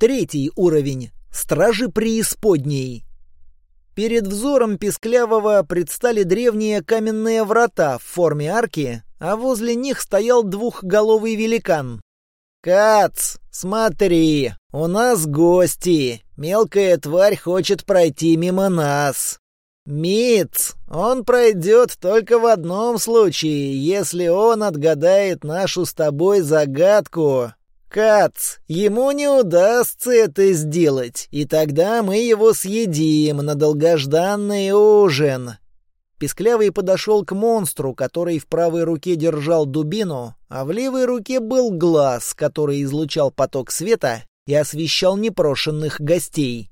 Третий уровень. Стражи преисподней. Перед взором Песклявого предстали древние каменные врата в форме арки, а возле них стоял двухголовый великан. «Кац, смотри, у нас гости. Мелкая тварь хочет пройти мимо нас. Миц, он пройдет только в одном случае, если он отгадает нашу с тобой загадку. Кац, ему не удастся это сделать, и тогда мы его съедим на долгожданный ужин. Писклявый подошел к монстру, который в правой руке держал дубину, а в левой руке был глаз, который излучал поток света и освещал непрошенных гостей.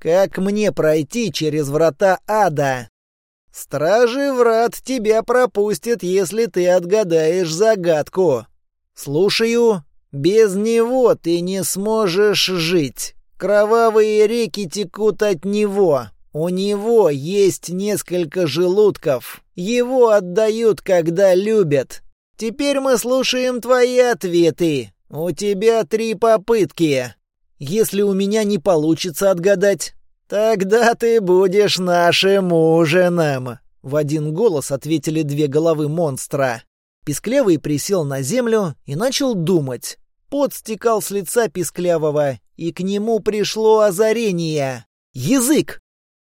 «Как мне пройти через врата ада?» «Стражи врат тебя пропустят, если ты отгадаешь загадку». «Слушаю. Без него ты не сможешь жить. Кровавые реки текут от него. У него есть несколько желудков. Его отдают, когда любят. Теперь мы слушаем твои ответы. У тебя три попытки. Если у меня не получится отгадать, тогда ты будешь нашим ужином. В один голос ответили две головы монстра. Писклявый присел на землю и начал думать. Пот стекал с лица Писклявого, и к нему пришло озарение. Язык!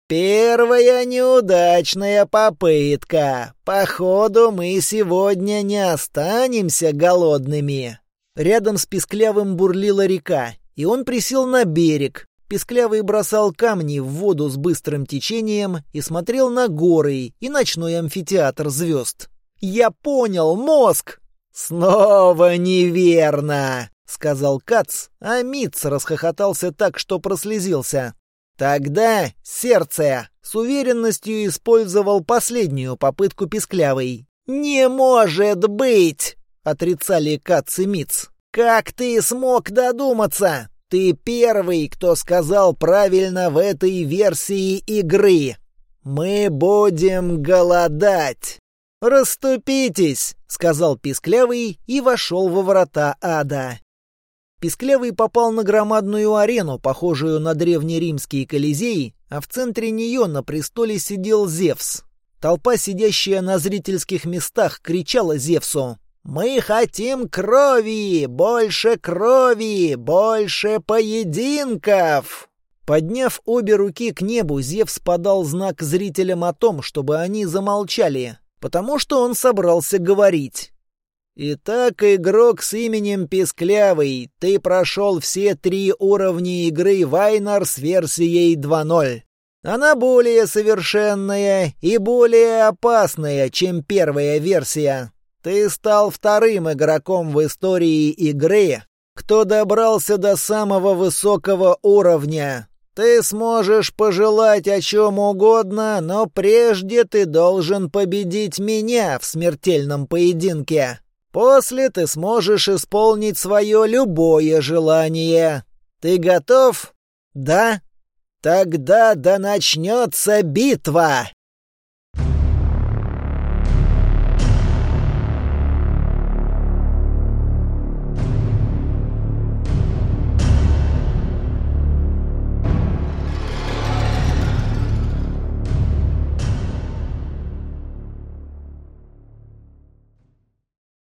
«Первая неудачная попытка. Походу, мы сегодня не останемся голодными». Рядом с Писклявым бурлила река, и он присел на берег. Писклявый бросал камни в воду с быстрым течением и смотрел на горы и ночной амфитеатр звезд. «Я понял, мозг!» «Снова неверно!» — сказал Кац, а Митц расхохотался так, что прослезился. Тогда сердце с уверенностью использовал последнюю попытку писклявой. «Не может быть!» — отрицали Кац и Миц. «Как ты смог додуматься? Ты первый, кто сказал правильно в этой версии игры. Мы будем голодать!» «Раступитесь!» — сказал Писклявый и вошел во врата ада. Писклявый попал на громадную арену, похожую на древнеримский Колизей, а в центре нее на престоле сидел Зевс. Толпа, сидящая на зрительских местах, кричала Зевсу «Мы хотим крови! Больше крови! Больше поединков!» Подняв обе руки к небу, Зевс подал знак зрителям о том, чтобы они замолчали, потому что он собрался говорить. Итак, игрок с именем Песклявый, ты прошел все три уровня игры Вайнер с версией 2.0. Она более совершенная и более опасная, чем первая версия. Ты стал вторым игроком в истории игры, кто добрался до самого высокого уровня. Ты сможешь пожелать о чем угодно, но прежде ты должен победить меня в смертельном поединке. После ты сможешь исполнить свое любое желание. Ты готов? Да? Тогда да начнется битва!»